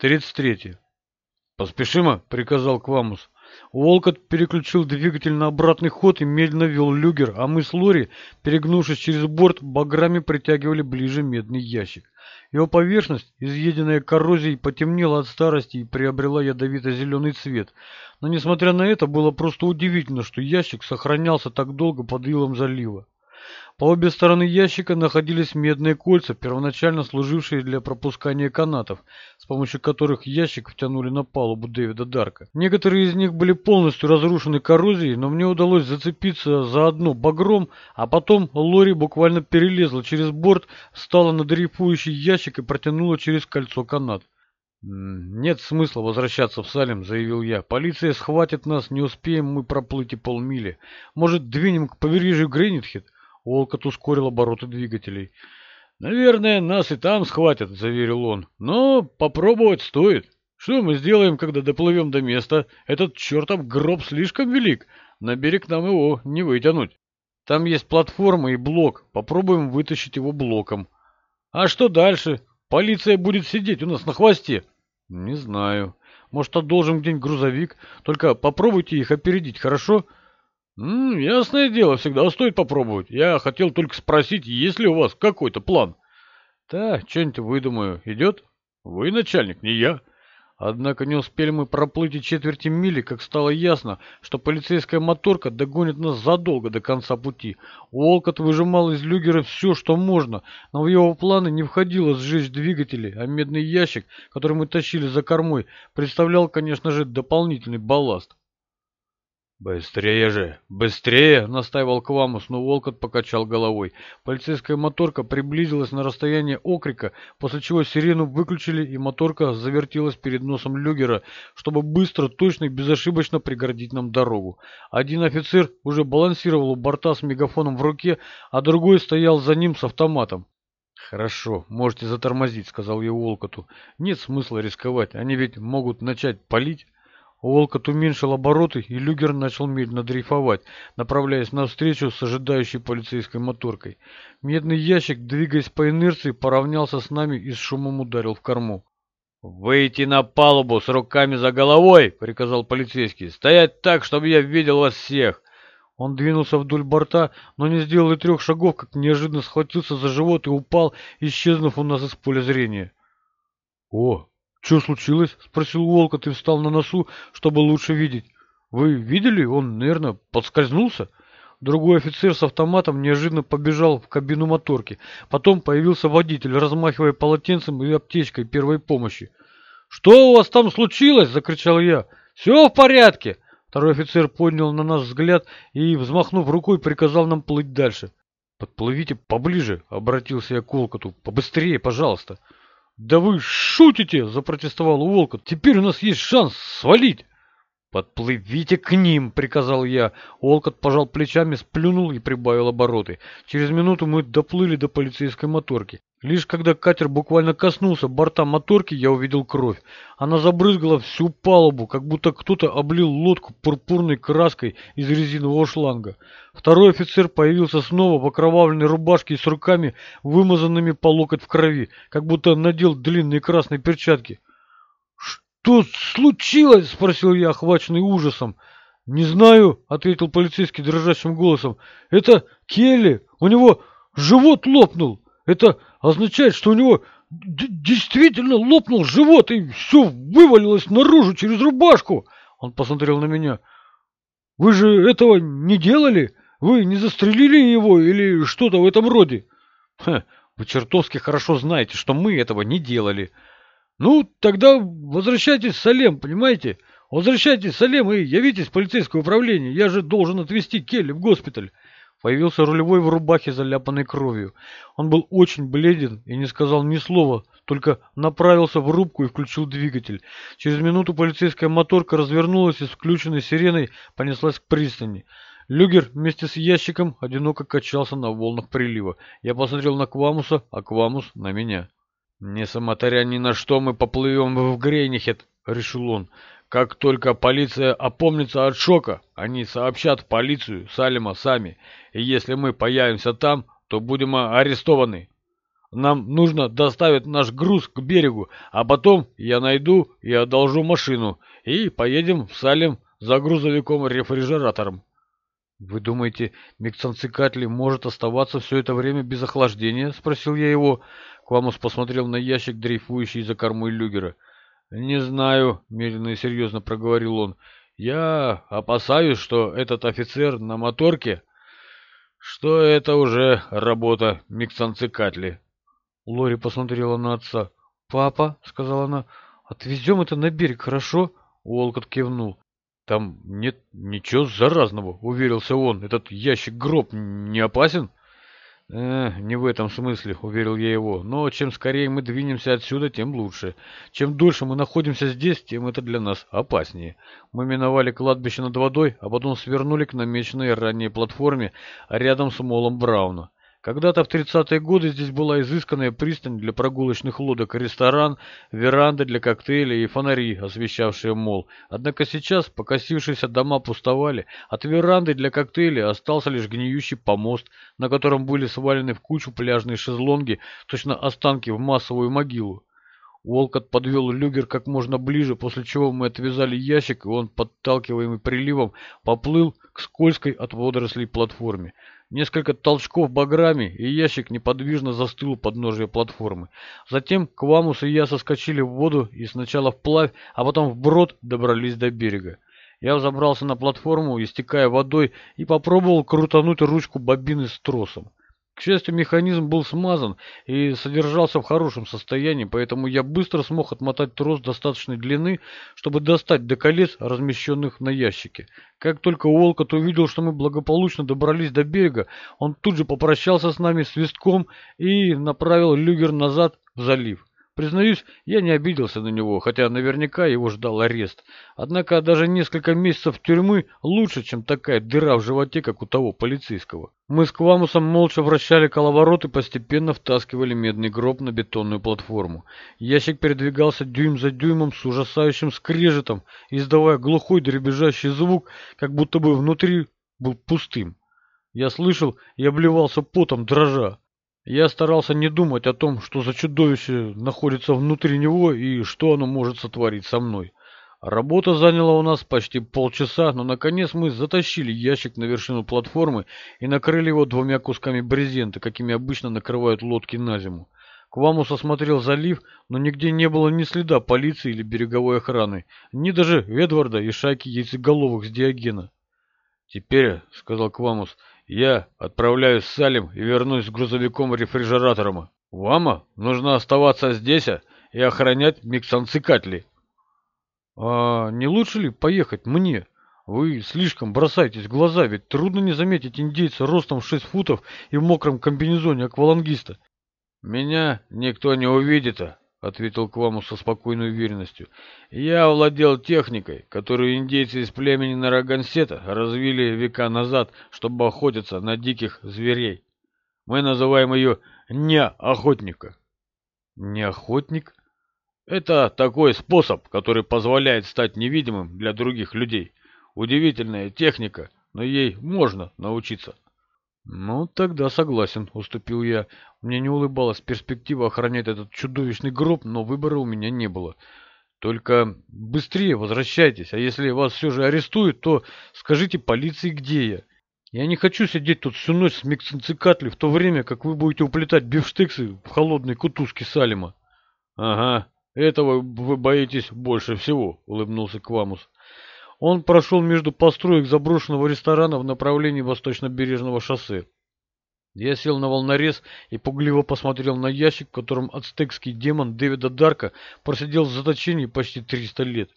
Тридцать третье. «Поспешимо!» — приказал Квамус. Уолкот переключил двигатель на обратный ход и медленно вел люгер, а мы с Лори, перегнувшись через борт, баграми притягивали ближе медный ящик. Его поверхность, изъеденная коррозией, потемнела от старости и приобрела ядовито-зеленый цвет. Но, несмотря на это, было просто удивительно, что ящик сохранялся так долго под илом залива. По обе стороны ящика находились медные кольца, первоначально служившие для пропускания канатов, с помощью которых ящик втянули на палубу Дэвида Дарка. Некоторые из них были полностью разрушены коррозией, но мне удалось зацепиться за одно багром, а потом Лори буквально перелезла через борт, встала на дрейфующий ящик и протянула через кольцо канат. «Нет смысла возвращаться в Салем», — заявил я. «Полиция схватит нас, не успеем мы проплыть и полмили. Может, двинем к побережью Грейнитхед?» Олкот ускорил обороты двигателей. «Наверное, нас и там схватят», — заверил он. «Но попробовать стоит. Что мы сделаем, когда доплывем до места? Этот чертов гроб слишком велик. На берег нам его не вытянуть. Там есть платформа и блок. Попробуем вытащить его блоком. А что дальше? Полиция будет сидеть у нас на хвосте?» «Не знаю. Может, одолжим где-нибудь грузовик? Только попробуйте их опередить, хорошо?» «М -м, ясное дело, всегда стоит попробовать. Я хотел только спросить, есть ли у вас какой-то план?» «Да, что-нибудь выдумаю. Идет?» «Вы начальник, не я». Однако не успели мы проплыть и четверти мили, как стало ясно, что полицейская моторка догонит нас задолго до конца пути. Уолкот выжимал из люгера все, что можно, но в его планы не входило сжечь двигатели, а медный ящик, который мы тащили за кормой, представлял, конечно же, дополнительный балласт. «Быстрее же! Быстрее!» — настаивал Квамус, но Волкот покачал головой. Полицейская моторка приблизилась на расстояние окрика, после чего сирену выключили, и моторка завертелась перед носом люгера, чтобы быстро, точно и безошибочно преградить нам дорогу. Один офицер уже балансировал у борта с мегафоном в руке, а другой стоял за ним с автоматом. «Хорошо, можете затормозить», — сказал я Волкоту. «Нет смысла рисковать, они ведь могут начать палить». Волкот уменьшил обороты, и люгер начал медленно дрейфовать, направляясь навстречу с ожидающей полицейской моторкой. Медный ящик, двигаясь по инерции, поравнялся с нами и с шумом ударил в корму. «Выйти на палубу с руками за головой!» — приказал полицейский. «Стоять так, чтобы я видел вас всех!» Он двинулся вдоль борта, но не сделал и трех шагов, как неожиданно схватился за живот и упал, исчезнув у нас из поля зрения. «О, «Что случилось?» — спросил Волкот и встал на носу, чтобы лучше видеть. «Вы видели? Он, наверное, подскользнулся?» Другой офицер с автоматом неожиданно побежал в кабину моторки. Потом появился водитель, размахивая полотенцем и аптечкой первой помощи. «Что у вас там случилось?» — закричал я. «Все в порядке!» Второй офицер поднял на нас взгляд и, взмахнув рукой, приказал нам плыть дальше. «Подплывите поближе», — обратился я к Волкоту. «Побыстрее, пожалуйста». «Да вы шутите!» – запротестовал Уолкот. «Теперь у нас есть шанс свалить!» «Подплывите к ним!» — приказал я. Олкот пожал плечами, сплюнул и прибавил обороты. Через минуту мы доплыли до полицейской моторки. Лишь когда катер буквально коснулся борта моторки, я увидел кровь. Она забрызгала всю палубу, как будто кто-то облил лодку пурпурной краской из резинового шланга. Второй офицер появился снова в окровавленной рубашке и с руками, вымазанными по локоть в крови, как будто надел длинные красные перчатки. «Что случилось?» — спросил я, охваченный ужасом. «Не знаю», — ответил полицейский дрожащим голосом. «Это Келли. У него живот лопнул. Это означает, что у него действительно лопнул живот, и все вывалилось наружу через рубашку. Он посмотрел на меня. Вы же этого не делали? Вы не застрелили его или что-то в этом роде? Ха, вы чертовски хорошо знаете, что мы этого не делали. Ну, тогда возвращайтесь в Салем, понимаете? Возвращайтесь в Салем и явитесь в полицейское управление. Я же должен отвезти Келли в госпиталь. Появился рулевой в рубахе, заляпанной кровью. Он был очень бледен и не сказал ни слова, только направился в рубку и включил двигатель. Через минуту полицейская моторка развернулась и с включенной сиреной понеслась к пристани. Люгер вместе с ящиком одиноко качался на волнах прилива. Я посмотрел на Квамуса, а Квамус на меня. «Несмотря ни на что мы поплывем в Грейнихет», — решил он. Как только полиция опомнится от шока, они сообщат полицию Салима сами, и если мы появимся там, то будем арестованы. Нам нужно доставить наш груз к берегу, а потом я найду и одолжу машину, и поедем в Салем за грузовиком-рефрижератором. «Вы думаете, Миксанцикатли может оставаться все это время без охлаждения?» — спросил я его. Квамус посмотрел на ящик, дрейфующий за кормой люгера. «Не знаю», — медленно и серьезно проговорил он. «Я опасаюсь, что этот офицер на моторке, что это уже работа Миксанцикатли». Лори посмотрела на отца. «Папа», — сказала она, — «отвезем это на берег, хорошо?» Уолкот кивнул. «Там нет ничего заразного», — уверился он. «Этот ящик-гроб не опасен?» «Э, не в этом смысле», — уверил я его. «Но чем скорее мы двинемся отсюда, тем лучше. Чем дольше мы находимся здесь, тем это для нас опаснее». Мы миновали кладбище над водой, а потом свернули к намеченной ранее платформе рядом с молом Брауна. Когда-то в 30-е годы здесь была изысканная пристань для прогулочных лодок, ресторан, веранда для коктейлей и фонари, освещавшие мол. Однако сейчас покосившиеся дома пустовали, от веранды для коктейлей остался лишь гниющий помост, на котором были свалены в кучу пляжные шезлонги, точно останки в массовую могилу. Уолкот подвел люгер как можно ближе, после чего мы отвязали ящик, и он, подталкиваемый приливом, поплыл к скользкой от водорослей платформе. Несколько толчков баграми, и ящик неподвижно застыл у подножия платформы. Затем Квамус и я соскочили в воду и сначала вплавь, а потом вброд добрались до берега. Я взобрался на платформу, истекая водой, и попробовал крутануть ручку бобины с тросом. К счастью, механизм был смазан и содержался в хорошем состоянии, поэтому я быстро смог отмотать трос достаточной длины, чтобы достать до колец, размещенных на ящике. Как только Уолкот увидел, что мы благополучно добрались до берега, он тут же попрощался с нами свистком и направил люгер назад в залив. Признаюсь, я не обиделся на него, хотя наверняка его ждал арест. Однако даже несколько месяцев тюрьмы лучше, чем такая дыра в животе, как у того полицейского. Мы с Квамусом молча вращали коловорот и постепенно втаскивали медный гроб на бетонную платформу. Ящик передвигался дюйм за дюймом с ужасающим скрежетом, издавая глухой дребезжащий звук, как будто бы внутри был пустым. Я слышал и обливался потом, дрожа. Я старался не думать о том, что за чудовище находится внутри него и что оно может сотворить со мной. Работа заняла у нас почти полчаса, но наконец мы затащили ящик на вершину платформы и накрыли его двумя кусками брезента, какими обычно накрывают лодки на зиму. Квамус осмотрел залив, но нигде не было ни следа полиции или береговой охраны, ни даже Эдварда и шайки яйцеголовых с Диогена. «Теперь, — сказал Квамус, — я отправляюсь в Салим и вернусь с грузовиком-рефрижератором. Вама нужно оставаться здесь и охранять Миксанцикатли. А не лучше ли поехать мне? Вы слишком бросаетесь в глаза, ведь трудно не заметить индейца ростом в шесть футов и в мокром комбинезоне аквалангиста. Меня никто не увидит, а — ответил Кваму со спокойной уверенностью. «Я владел техникой, которую индейцы из племени Нарагансета развили века назад, чтобы охотиться на диких зверей. Мы называем ее «неохотника». «Неохотник?» Это такой способ, который позволяет стать невидимым для других людей. Удивительная техника, но ей можно научиться. «Ну, тогда согласен», — уступил я. Мне не улыбалась перспектива охранять этот чудовищный гроб, но выбора у меня не было. «Только быстрее возвращайтесь, а если вас все же арестуют, то скажите полиции, где я. Я не хочу сидеть тут всю ночь с Миксенцикатли в то время, как вы будете уплетать бифштексы в холодной кутузке Салима». «Ага, этого вы боитесь больше всего», — улыбнулся Квамус. Он прошел между построек заброшенного ресторана в направлении восточно-бережного шоссе. Я сел на волнорез и пугливо посмотрел на ящик, в котором ацтекский демон Дэвида Дарка просидел в заточении почти 300 лет.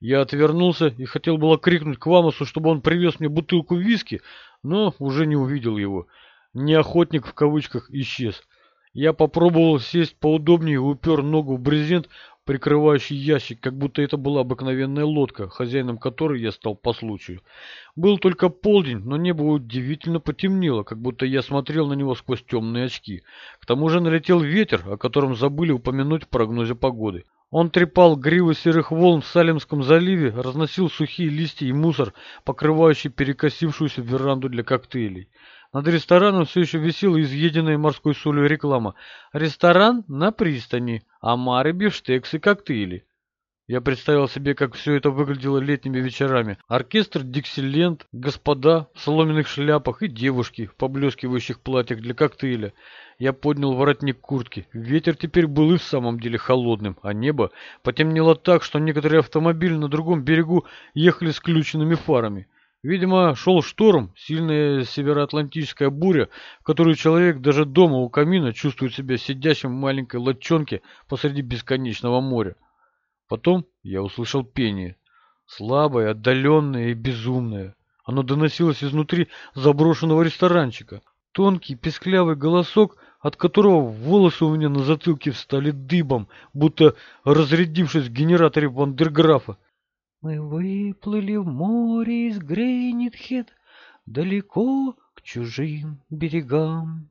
Я отвернулся и хотел было крикнуть Квамусу, чтобы он привез мне бутылку виски, но уже не увидел его. Неохотник в кавычках исчез. Я попробовал сесть поудобнее и упер ногу в брезент, прикрывающий ящик, как будто это была обыкновенная лодка, хозяином которой я стал по случаю. Был только полдень, но небо удивительно потемнело, как будто я смотрел на него сквозь темные очки. К тому же налетел ветер, о котором забыли упомянуть в прогнозе погоды. Он трепал гривы серых волн в Салемском заливе, разносил сухие листья и мусор, покрывающий перекосившуюся веранду для коктейлей. Над рестораном все еще висела изъеденная морской солью реклама. Ресторан на пристани, омары, бифштексы, коктейли. Я представил себе, как все это выглядело летними вечерами. Оркестр «Диксиленд», господа в соломенных шляпах и девушки в поблескивающих платьях для коктейля. Я поднял воротник куртки. Ветер теперь был и в самом деле холодным, а небо потемнело так, что некоторые автомобили на другом берегу ехали с включенными фарами. Видимо, шел шторм, сильная североатлантическая буря, в которой человек даже дома у камина чувствует себя сидящим в маленькой лодчонке посреди бесконечного моря. Потом я услышал пение. Слабое, отдаленное и безумное. Оно доносилось изнутри заброшенного ресторанчика. Тонкий, песклявый голосок, от которого волосы у меня на затылке встали дыбом, будто разрядившись в генераторе Вандерграфа. Мы выплыли в море из Грейнитхед, далеко к чужим берегам.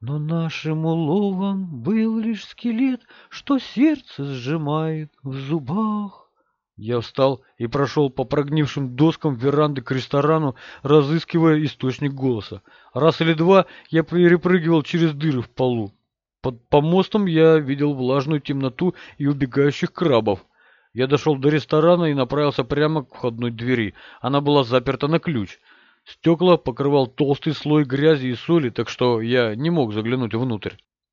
Но нашим уловом был лишь скелет, что сердце сжимает в зубах. Я встал и прошел по прогнившим доскам веранды к ресторану, разыскивая источник голоса. Раз или два я перепрыгивал через дыры в полу. Под помостом я видел влажную темноту и убегающих крабов. Я дошел до ресторана и направился прямо к входной двери. Она была заперта на ключ. Стекла покрывал толстый слой грязи и соли, так что я не мог заглянуть внутрь.